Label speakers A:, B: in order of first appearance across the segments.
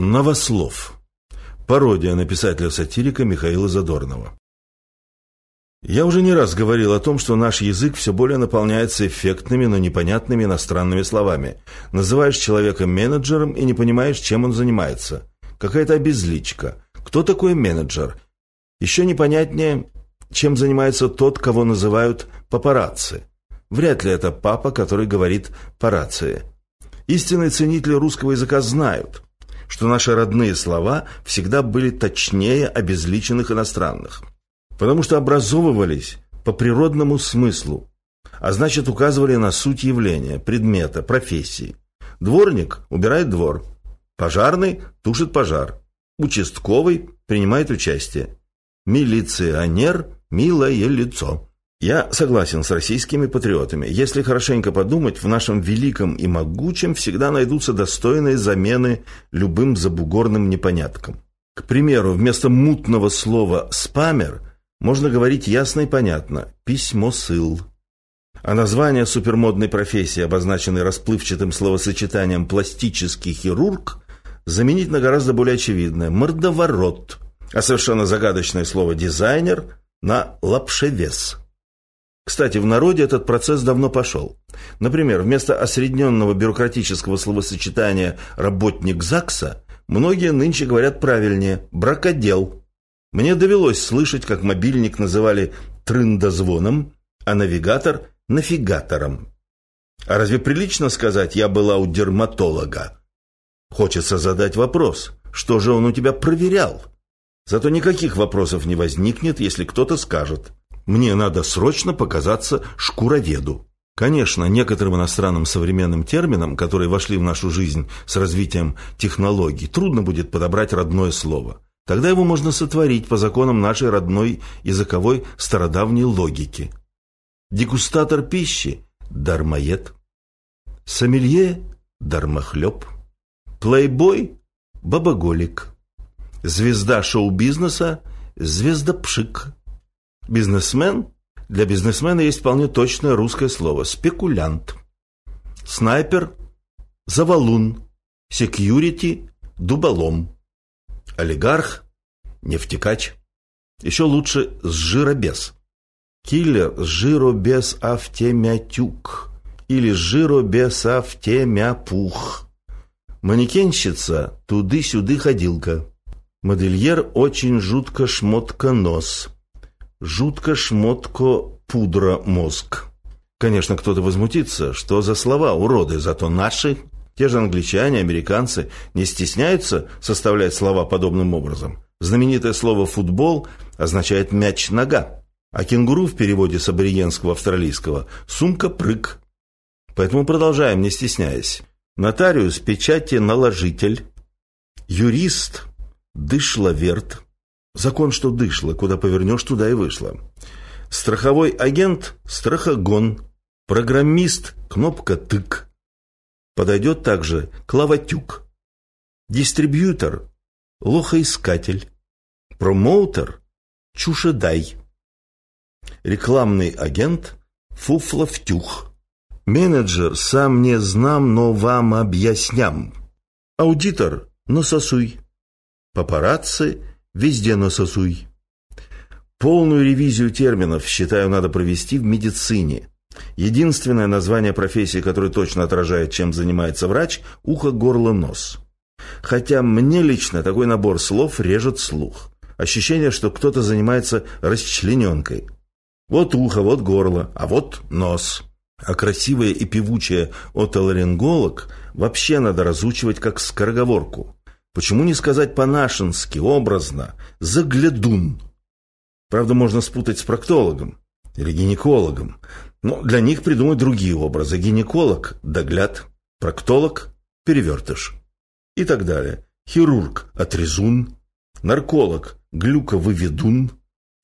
A: Новослов. Пародия на писателя-сатирика Михаила Задорнова. Я уже не раз говорил о том, что наш язык все более наполняется эффектными, но непонятными иностранными словами. Называешь человека менеджером и не понимаешь, чем он занимается. Какая-то обезличка. Кто такой менеджер? Еще непонятнее, чем занимается тот, кого называют папарацци. Вряд ли это папа, который говорит по рации. Истинные ценители русского языка знают, что наши родные слова всегда были точнее обезличенных иностранных потому что образовывались по природному смыслу, а значит указывали на суть явления, предмета, профессии. Дворник убирает двор, пожарный тушит пожар, участковый принимает участие, милиционер – милое лицо. Я согласен с российскими патриотами. Если хорошенько подумать, в нашем великом и могучем всегда найдутся достойные замены любым забугорным непоняткам. К примеру, вместо мутного слова «спамер» Можно говорить ясно и понятно – письмо-сыл. А название супермодной профессии, обозначенной расплывчатым словосочетанием «пластический хирург», заменить на гораздо более очевидное – мордоворот, а совершенно загадочное слово «дизайнер» на «лапшевес». Кстати, в народе этот процесс давно пошел. Например, вместо осредненного бюрократического словосочетания «работник ЗАГСа» многие нынче говорят правильнее «бракодел», мне довелось слышать, как мобильник называли трындозвоном, а навигатор – нафигатором. А разве прилично сказать «я была у дерматолога»? Хочется задать вопрос, что же он у тебя проверял? Зато никаких вопросов не возникнет, если кто-то скажет «мне надо срочно показаться шкуроведу». Конечно, некоторым иностранным современным терминам, которые вошли в нашу жизнь с развитием технологий, трудно будет подобрать родное слово – Тогда его можно сотворить по законам нашей родной языковой стародавней логики. Дегустатор пищи – дармоед. Сомелье – дармохлеб. Плейбой – бабоголик. Звезда шоу-бизнеса – звездопшик. Бизнесмен – для бизнесмена есть вполне точное русское слово – спекулянт. Снайпер – завалун. Секьюрити – дуболом олигарх, нефтекач. Еще лучше с жиробес. Киллер с жиробес автемятюк или жиробес автемяпух. Манекенщица туды-сюды ходилка. Модельер очень жутко шмотка нос. Жутко шмотко пудра мозг. Конечно, кто-то возмутится, что за слова уроды, зато наши те же англичане, американцы не стесняются составлять слова подобным образом. Знаменитое слово «футбол» означает «мяч-нога», а кенгуру в переводе с аборигенского австралийского «сумка-прыг». Поэтому продолжаем, не стесняясь. Нотариус – печати наложитель, юрист – дышловерт, закон, что дышло, куда повернешь, туда и вышло. Страховой агент – страхогон, программист – кнопка тык, Подойдет также клаватюк. Дистрибьютор – лохоискатель. Промоутер – чушедай. Рекламный агент – фуфловтюх. Менеджер – сам не знам, но вам объясням. Аудитор – нососуй. Папарацци – везде нососуй. Полную ревизию терминов, считаю, надо провести в медицине. Единственное название профессии, которое точно отражает, чем занимается врач – ухо, горло, нос. Хотя мне лично такой набор слов режет слух. Ощущение, что кто-то занимается расчлененкой. Вот ухо, вот горло, а вот нос. А красивое и певучее отоларинголог вообще надо разучивать как скороговорку. Почему не сказать по-нашенски, образно, заглядун? Правда, можно спутать с проктологом или гинекологом. Но для них придумать другие образы. Гинеколог – догляд, проктолог – перевертыш и так далее. Хирург – отрезун, нарколог – глюковыведун,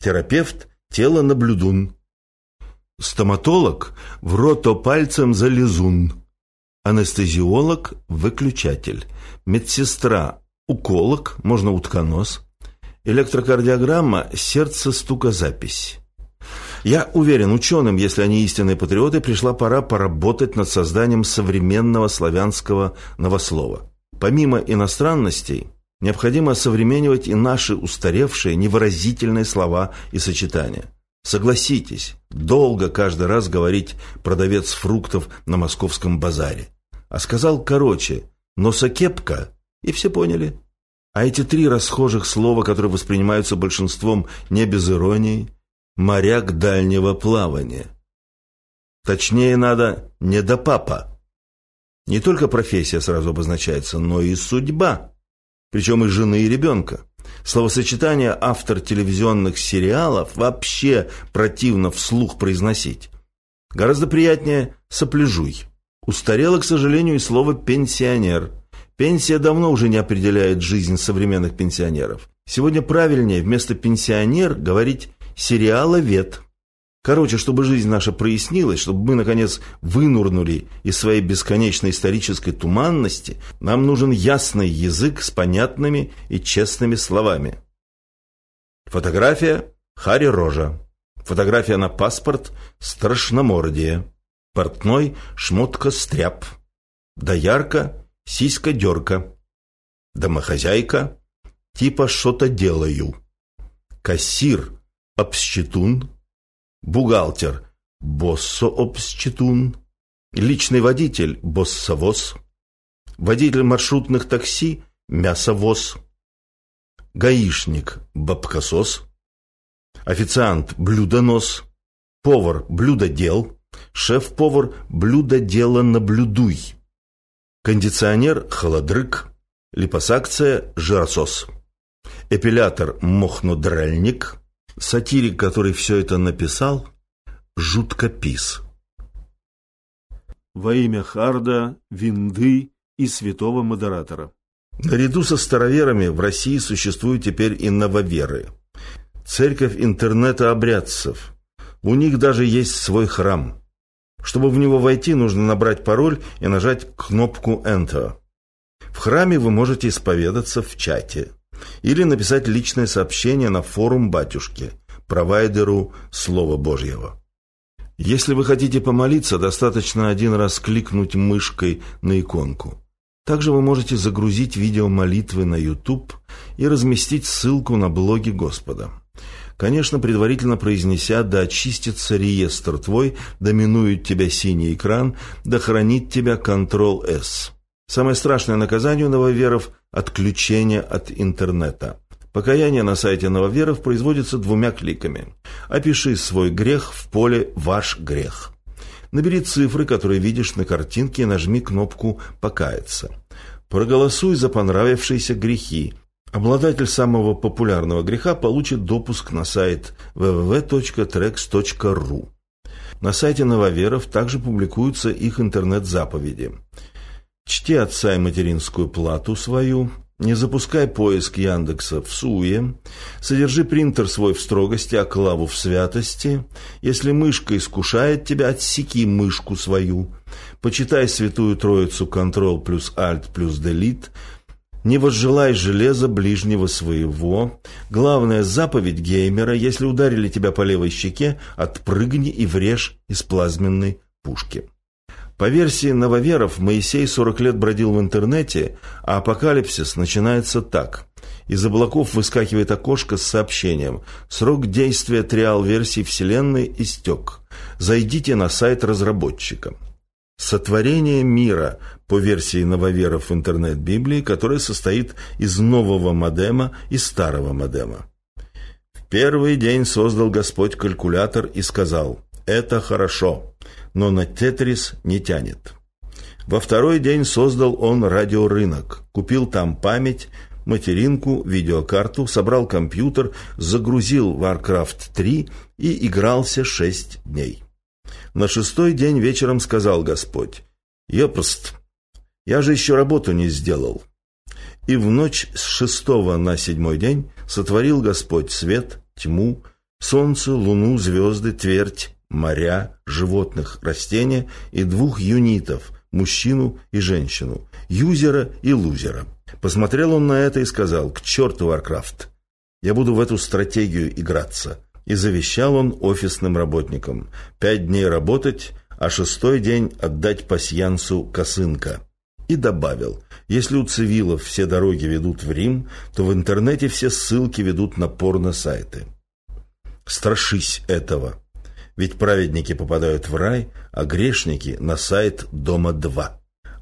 A: терапевт – тело-наблюдун, стоматолог – в рото пальцем залезун, анестезиолог – выключатель, медсестра – уколог, можно утконос, электрокардиограмма – сердце-стукозапись. Я уверен, ученым, если они истинные патриоты, пришла пора поработать над созданием современного славянского новослова. Помимо иностранностей, необходимо современнивать и наши устаревшие, невыразительные слова и сочетания. Согласитесь, долго каждый раз говорить продавец фруктов на московском базаре. А сказал короче «носокепка» и все поняли. А эти три расхожих слова, которые воспринимаются большинством не без иронии, моряк дальнего плавания. Точнее надо «не до папа». Не только профессия сразу обозначается, но и судьба. Причем и жены, и ребенка. Словосочетание «автор телевизионных сериалов» вообще противно вслух произносить. Гораздо приятнее «сопляжуй». Устарело, к сожалению, и слово «пенсионер». Пенсия давно уже не определяет жизнь современных пенсионеров. Сегодня правильнее вместо «пенсионер» говорить «сериаловед». Короче, чтобы жизнь наша прояснилась, чтобы мы, наконец, вынурнули из своей бесконечной исторической туманности, нам нужен ясный язык с понятными и честными словами. Фотография – Хари Рожа. Фотография на паспорт – Страшномордие. Портной – Шмотка-стряп. Доярка Сиська-дерка. Домохозяйка. Типа что-то делаю. Кассир. Обсчетун. Бухгалтер. Боссо-обсчетун. Личный водитель. Боссовоз. Водитель маршрутных такси. Мясовоз. Гаишник. Бабкосос. Официант. Блюдонос. Повар. Блюдодел. Шеф-повар. Блюдодела наблюдуй. Кондиционер – холодрык, липосакция – жиросос. Эпилятор – мохнодральник. Сатирик, который все это написал – жуткопис. Во имя Харда, Винды и святого модератора. Наряду со староверами в России существуют теперь и нововеры. Церковь интернета обрядцев. У них даже есть свой храм – чтобы в него войти, нужно набрать пароль и нажать кнопку Enter. В храме вы можете исповедаться в чате или написать личное сообщение на форум батюшки, провайдеру Слова Божьего. Если вы хотите помолиться, достаточно один раз кликнуть мышкой на иконку. Также вы можете загрузить видео молитвы на YouTube и разместить ссылку на блоги Господа. Конечно, предварительно произнеся «Да очистится реестр твой, доминует тебя синий экран, да хранит тебя Ctrl-S». Самое страшное наказание у нововеров – отключение от интернета. Покаяние на сайте нововеров производится двумя кликами. Опиши свой грех в поле «Ваш грех». Набери цифры, которые видишь на картинке, и нажми кнопку «Покаяться». Проголосуй за понравившиеся грехи, Обладатель самого популярного греха получит допуск на сайт www.trex.ru. На сайте нововеров также публикуются их интернет-заповеди. Чти отца и материнскую плату свою, не запускай поиск Яндекса в суе, содержи принтер свой в строгости, а клаву в святости. Если мышка искушает тебя, отсеки мышку свою. Почитай святую троицу Ctrl плюс Alt плюс Delete – не возжелай железа ближнего своего. Главная заповедь геймера, если ударили тебя по левой щеке, отпрыгни и врежь из плазменной пушки. По версии нововеров, Моисей 40 лет бродил в интернете, а апокалипсис начинается так. Из облаков выскакивает окошко с сообщением «Срок действия триал-версии Вселенной истек. Зайдите на сайт разработчика». Сотворение мира по версии нововеров интернет-библии, которая состоит из нового модема и старого модема. В первый день создал Господь калькулятор и сказал «Это хорошо, но на тетрис не тянет». Во второй день создал он радиорынок, купил там память, материнку, видеокарту, собрал компьютер, загрузил Warcraft 3 и игрался шесть дней. На шестой день вечером сказал Господь, «Епост, я же еще работу не сделал». И в ночь с шестого на седьмой день сотворил Господь свет, тьму, солнце, луну, звезды, твердь, моря, животных, растения и двух юнитов, мужчину и женщину, юзера и лузера. Посмотрел он на это и сказал, к черту Warcraft, я буду в эту стратегию играться. И завещал он офисным работникам пять дней работать, а шестой день отдать пасьянсу косынка. И добавил, если у цивилов все дороги ведут в Рим, то в интернете все ссылки ведут на порно-сайты. Страшись этого. Ведь праведники попадают в рай, а грешники на сайт Дома-2.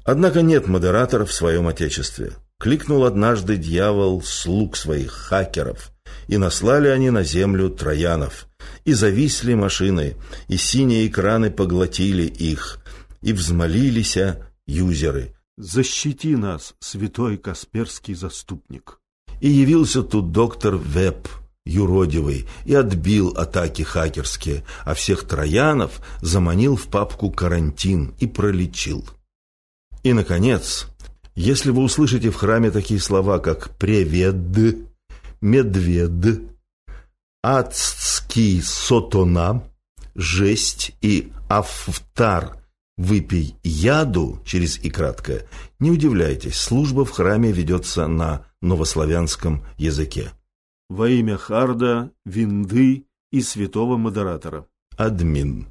A: Однако нет модераторов в своем отечестве. Кликнул однажды дьявол слуг своих хакеров, и наслали они на землю троянов, и зависли машины, и синие экраны поглотили их, и взмолилися юзеры.
B: «Защити нас, святой Касперский заступник!»
A: И явился тут доктор Веб, юродивый, и отбил атаки хакерские, а всех троянов заманил в папку «Карантин» и пролечил. И, наконец, если вы услышите в храме такие слова, как «превед», «медвед», «адский сотона», «жесть» и «автар», «выпей яду» через «и» краткое, не удивляйтесь, служба в храме ведется на новославянском языке.
B: Во имя Харда, Винды и святого модератора.
A: Админ.